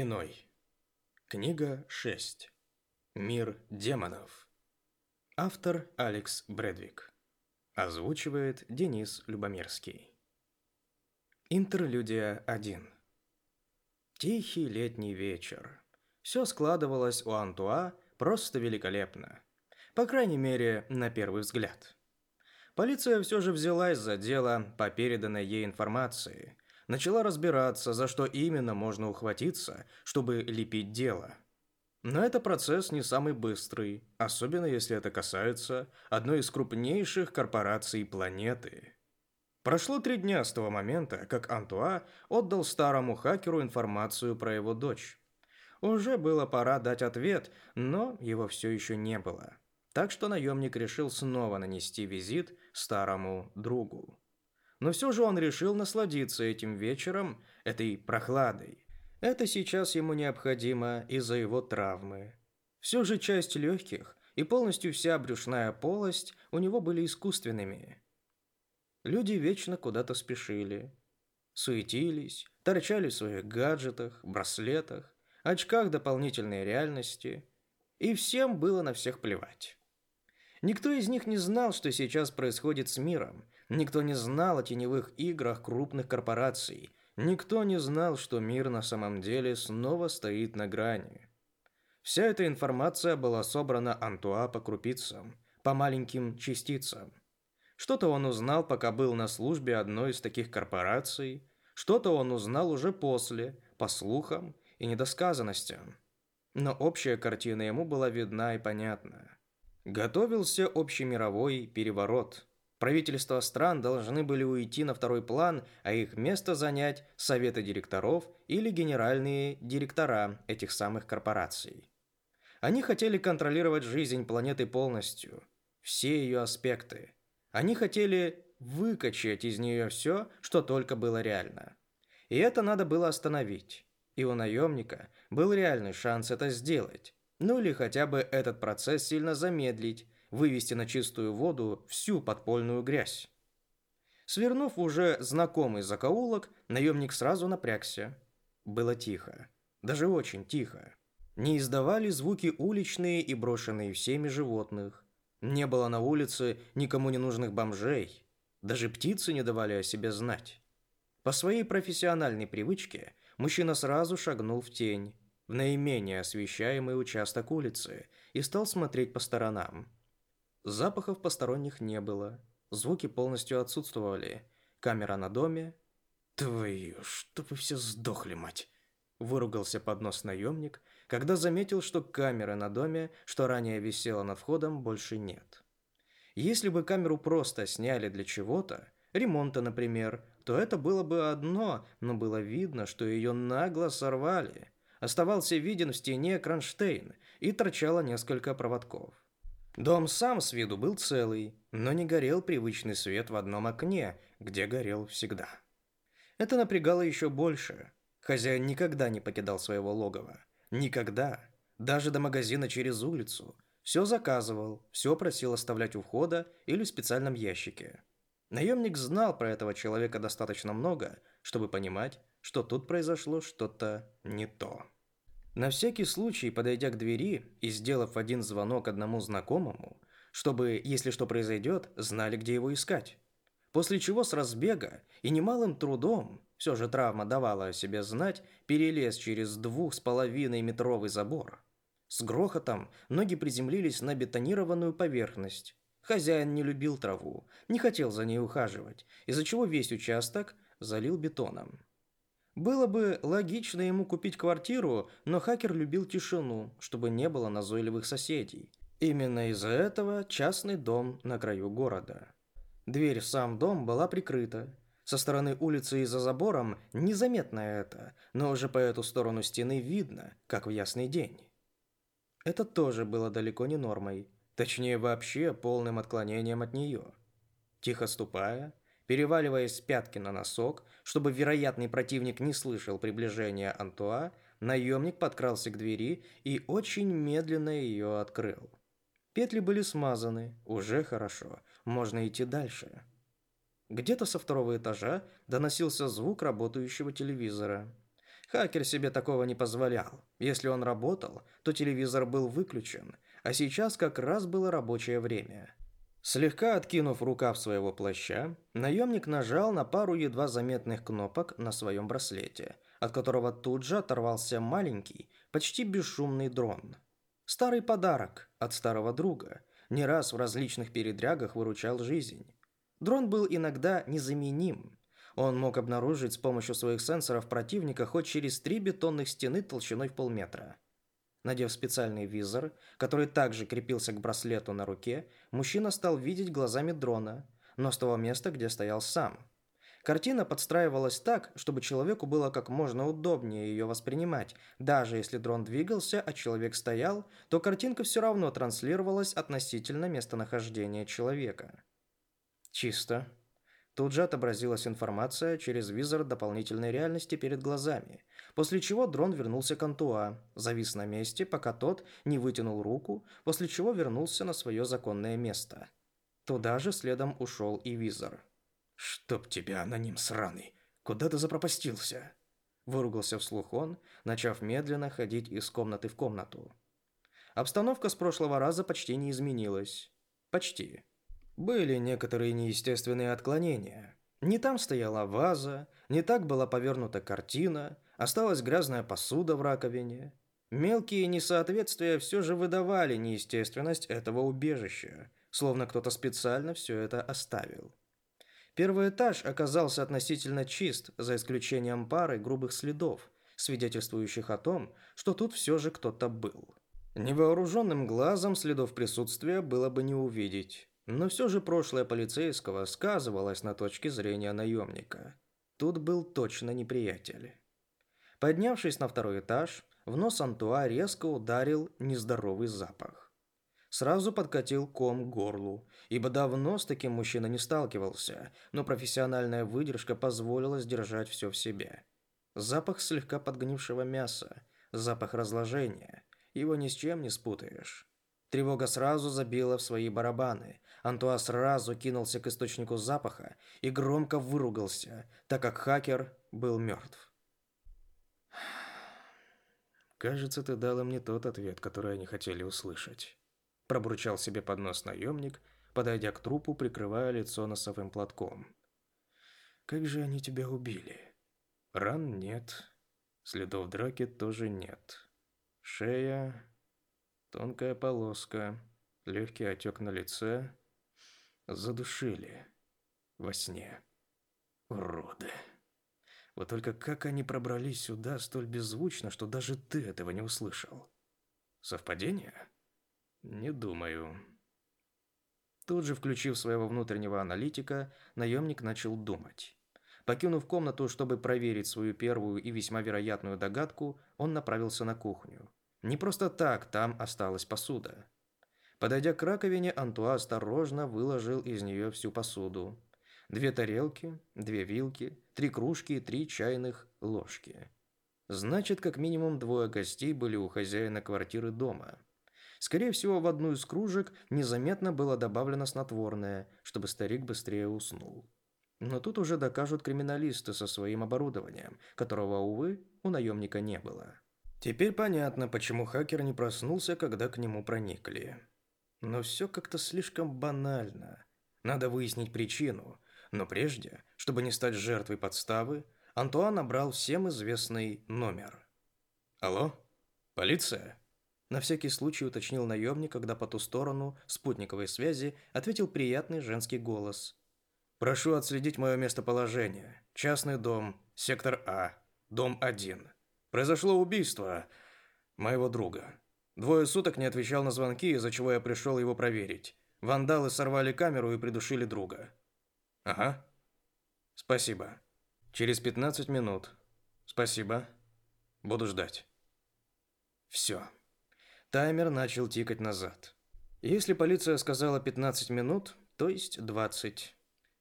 Иной. Книга 6. Мир демонов. Автор Алекс Брэдвик. Озвучивает Денис Любомирский. Интерлюдия 1. Тихий летний вечер. Все складывалось у Антуа просто великолепно. По крайней мере, на первый взгляд. Полиция все же взялась за дело по переданной ей информации – начала разбираться, за что именно можно ухватиться, чтобы лепить дело. Но это процесс не самый быстрый, особенно если это касается одной из крупнейших корпораций планеты. Прошло три дня с того момента, как Антуа отдал старому хакеру информацию про его дочь. Уже было пора дать ответ, но его все еще не было. Так что наемник решил снова нанести визит старому другу. Но все же он решил насладиться этим вечером, этой прохладой. Это сейчас ему необходимо из-за его травмы. Все же часть легких и полностью вся брюшная полость у него были искусственными. Люди вечно куда-то спешили. Суетились, торчали в своих гаджетах, браслетах, очках дополнительной реальности. И всем было на всех плевать. Никто из них не знал, что сейчас происходит с миром, Никто не знал о теневых играх крупных корпораций. Никто не знал, что мир на самом деле снова стоит на грани. Вся эта информация была собрана Антуа по крупицам, по маленьким частицам. Что-то он узнал, пока был на службе одной из таких корпораций, что-то он узнал уже после, по слухам и недосказанностям. Но общая картина ему была видна и понятна. Готовился общемировой переворот – Правительства стран должны были уйти на второй план, а их место занять советы директоров или генеральные директора этих самых корпораций. Они хотели контролировать жизнь планеты полностью, все ее аспекты. Они хотели выкачать из нее все, что только было реально. И это надо было остановить. И у наемника был реальный шанс это сделать. Ну или хотя бы этот процесс сильно замедлить, вывести на чистую воду всю подпольную грязь. Свернув уже знакомый закоулок, наемник сразу напрягся. Было тихо. Даже очень тихо. Не издавали звуки уличные и брошенные всеми животных. Не было на улице никому не нужных бомжей. Даже птицы не давали о себе знать. По своей профессиональной привычке мужчина сразу шагнул в тень, в наименее освещаемый участок улицы, и стал смотреть по сторонам. Запахов посторонних не было. Звуки полностью отсутствовали. Камера на доме. «Твою, чтобы все сдохли, мать!» Выругался под нос наемник, когда заметил, что камеры на доме, что ранее висела над входом, больше нет. Если бы камеру просто сняли для чего-то, ремонта, например, то это было бы одно, но было видно, что ее нагло сорвали. Оставался виден в стене кронштейн и торчало несколько проводков. Дом сам с виду был целый, но не горел привычный свет в одном окне, где горел всегда. Это напрягало еще больше. Хозяин никогда не покидал своего логова. Никогда. Даже до магазина через улицу. Все заказывал, все просил оставлять у входа или в специальном ящике. Наемник знал про этого человека достаточно много, чтобы понимать, что тут произошло что-то не то. На всякий случай, подойдя к двери и сделав один звонок одному знакомому, чтобы, если что произойдет, знали, где его искать. После чего с разбега и немалым трудом, все же травма давала о себе знать, перелез через двух с половиной метровый забор. С грохотом ноги приземлились на бетонированную поверхность. Хозяин не любил траву, не хотел за ней ухаживать, из-за чего весь участок залил бетоном. Было бы логично ему купить квартиру, но хакер любил тишину, чтобы не было назойливых соседей. Именно из-за этого частный дом на краю города. Дверь в сам дом была прикрыта. Со стороны улицы и за забором незаметно это, но уже по эту сторону стены видно, как в ясный день. Это тоже было далеко не нормой, точнее вообще полным отклонением от нее. Тихо ступая, Переваливаясь с пятки на носок, чтобы вероятный противник не слышал приближения Антуа, наемник подкрался к двери и очень медленно ее открыл. Петли были смазаны, уже хорошо, можно идти дальше. Где-то со второго этажа доносился звук работающего телевизора. Хакер себе такого не позволял. Если он работал, то телевизор был выключен, а сейчас как раз было рабочее время. Слегка откинув рукав своего плаща, наемник нажал на пару едва заметных кнопок на своем браслете, от которого тут же оторвался маленький, почти бесшумный дрон. Старый подарок от старого друга, не раз в различных передрягах выручал жизнь. Дрон был иногда незаменим, он мог обнаружить с помощью своих сенсоров противника хоть через три бетонных стены толщиной в полметра. Надев специальный визор, который также крепился к браслету на руке, мужчина стал видеть глазами дрона, но с того места, где стоял сам. Картина подстраивалась так, чтобы человеку было как можно удобнее ее воспринимать. Даже если дрон двигался, а человек стоял, то картинка все равно транслировалась относительно местонахождения человека. Чисто, Тут же отобразилась информация через визор дополнительной реальности перед глазами, после чего дрон вернулся к Антуа, завис на месте, пока тот не вытянул руку, после чего вернулся на свое законное место. Туда же следом ушел и визор. «Чтоб тебя, аноним сраный! Куда ты запропастился?» Выругался вслух он, начав медленно ходить из комнаты в комнату. Обстановка с прошлого раза почти не изменилась. Почти. Были некоторые неестественные отклонения. Не там стояла ваза, не так была повернута картина, осталась грязная посуда в раковине. Мелкие несоответствия все же выдавали неестественность этого убежища, словно кто-то специально все это оставил. Первый этаж оказался относительно чист, за исключением пары грубых следов, свидетельствующих о том, что тут все же кто-то был. Невооруженным глазом следов присутствия было бы не увидеть. Но все же прошлое полицейского сказывалось на точке зрения наемника. Тут был точно неприятель. Поднявшись на второй этаж, в нос Антуа резко ударил нездоровый запах. Сразу подкатил ком к горлу, ибо давно с таким мужчина не сталкивался, но профессиональная выдержка позволила сдержать все в себе. Запах слегка подгнившего мяса, запах разложения. Его ни с чем не спутаешь. Тревога сразу забила в свои барабаны. Антуа сразу кинулся к источнику запаха и громко выругался, так как хакер был мертв. «Кажется, ты дала мне тот ответ, который они хотели услышать», – пробурчал себе под нос наемник, подойдя к трупу, прикрывая лицо носовым платком. «Как же они тебя убили?» «Ран нет, следов драки тоже нет. Шея Тонкая полоска, легкий отек на лице. Задушили. Во сне. Уроды. Вот только как они пробрались сюда столь беззвучно, что даже ты этого не услышал? Совпадение? Не думаю. Тут же, включив своего внутреннего аналитика, наемник начал думать. Покинув комнату, чтобы проверить свою первую и весьма вероятную догадку, он направился на кухню. Не просто так там осталась посуда. Подойдя к раковине, Антуа осторожно выложил из нее всю посуду. Две тарелки, две вилки, три кружки и три чайных ложки. Значит, как минимум двое гостей были у хозяина квартиры дома. Скорее всего, в одну из кружек незаметно было добавлено снотворное, чтобы старик быстрее уснул. Но тут уже докажут криминалисты со своим оборудованием, которого, увы, у наемника не было. Теперь понятно, почему хакер не проснулся, когда к нему проникли. Но все как-то слишком банально. Надо выяснить причину. Но прежде, чтобы не стать жертвой подставы, Антуан набрал всем известный номер. «Алло? Полиция?» На всякий случай уточнил наемник, когда по ту сторону спутниковой связи ответил приятный женский голос. «Прошу отследить мое местоположение. Частный дом, сектор А, дом 1. Произошло убийство моего друга. Двое суток не отвечал на звонки, из-за чего я пришел его проверить. Вандалы сорвали камеру и придушили друга. Ага. Спасибо. Через 15 минут. Спасибо. Буду ждать. Все. Таймер начал тикать назад. Если полиция сказала 15 минут, то есть 20,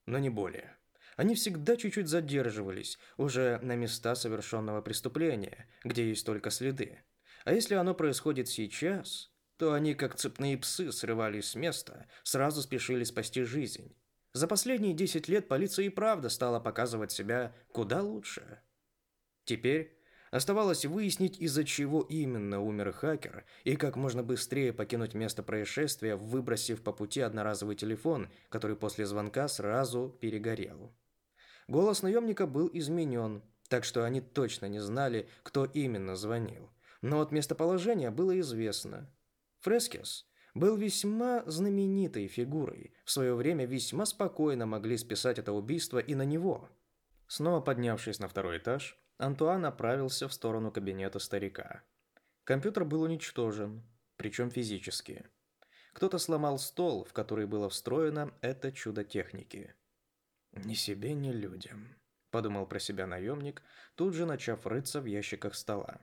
но не более. Они всегда чуть-чуть задерживались, уже на места совершенного преступления, где есть только следы. А если оно происходит сейчас, то они, как цепные псы, срывались с места, сразу спешили спасти жизнь. За последние 10 лет полиция и правда стала показывать себя куда лучше. Теперь Оставалось выяснить, из-за чего именно умер хакер, и как можно быстрее покинуть место происшествия, выбросив по пути одноразовый телефон, который после звонка сразу перегорел. Голос наемника был изменен, так что они точно не знали, кто именно звонил. Но вот местоположение было известно. Фрескес был весьма знаменитой фигурой. В свое время весьма спокойно могли списать это убийство и на него. Снова поднявшись на второй этаж, Антуан направился в сторону кабинета старика. Компьютер был уничтожен, причем физически. Кто-то сломал стол, в который было встроено это чудо техники. «Ни себе, ни людям», – подумал про себя наемник, тут же начав рыться в ящиках стола.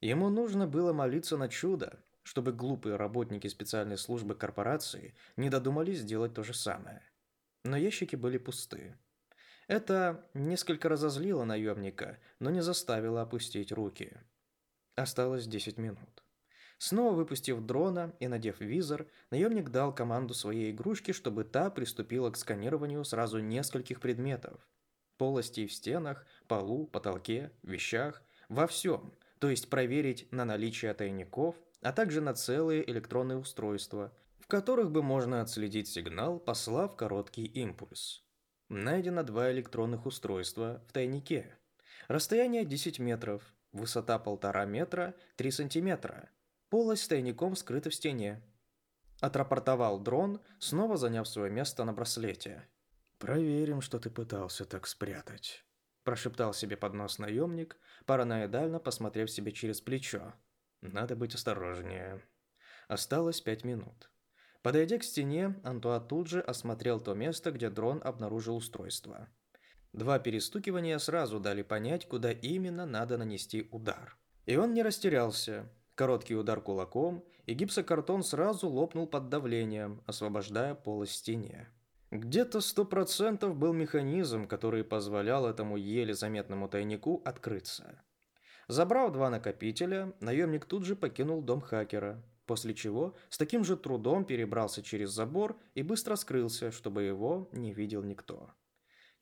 Ему нужно было молиться на чудо, чтобы глупые работники специальной службы корпорации не додумались сделать то же самое. Но ящики были пусты. Это несколько разозлило наемника, но не заставило опустить руки. Осталось 10 минут. Снова выпустив дрона и надев визор, наемник дал команду своей игрушке, чтобы та приступила к сканированию сразу нескольких предметов. Полостей в стенах, полу, потолке, вещах, во всем, то есть проверить на наличие тайников, а также на целые электронные устройства, в которых бы можно отследить сигнал, послав короткий импульс. Найдено два электронных устройства в тайнике. Расстояние 10 метров, высота 1,5 метра, 3 сантиметра. Полость с тайником скрыта в стене. Отрапортовал дрон, снова заняв свое место на браслете. «Проверим, что ты пытался так спрятать», – прошептал себе под нос наемник, параноидально посмотрев себе через плечо. «Надо быть осторожнее». Осталось пять минут. Подойдя к стене, Антуа тут же осмотрел то место, где дрон обнаружил устройство. Два перестукивания сразу дали понять, куда именно надо нанести удар. И он не растерялся. Короткий удар кулаком, и гипсокартон сразу лопнул под давлением, освобождая полость стене. Где-то сто процентов был механизм, который позволял этому еле заметному тайнику открыться. Забрав два накопителя, наемник тут же покинул дом хакера, после чего с таким же трудом перебрался через забор и быстро скрылся, чтобы его не видел никто.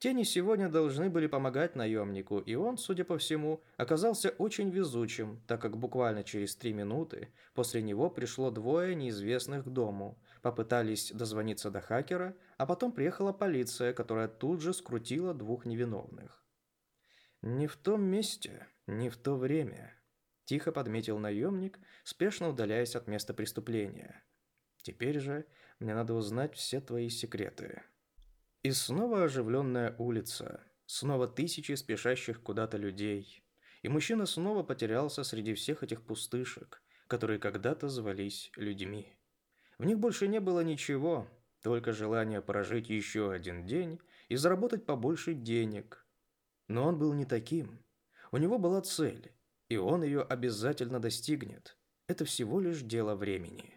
Тени сегодня должны были помогать наемнику, и он, судя по всему, оказался очень везучим, так как буквально через три минуты после него пришло двое неизвестных к дому, попытались дозвониться до хакера, а потом приехала полиция, которая тут же скрутила двух невиновных. Не в том месте, не в то время. Тихо подметил наемник, спешно удаляясь от места преступления. Теперь же мне надо узнать все твои секреты. И снова оживленная улица, снова тысячи спешащих куда-то людей. И мужчина снова потерялся среди всех этих пустышек, которые когда-то звались людьми. В них больше не было ничего, только желание прожить еще один день и заработать побольше денег. Но он был не таким. У него была цель и он ее обязательно достигнет. Это всего лишь дело времени.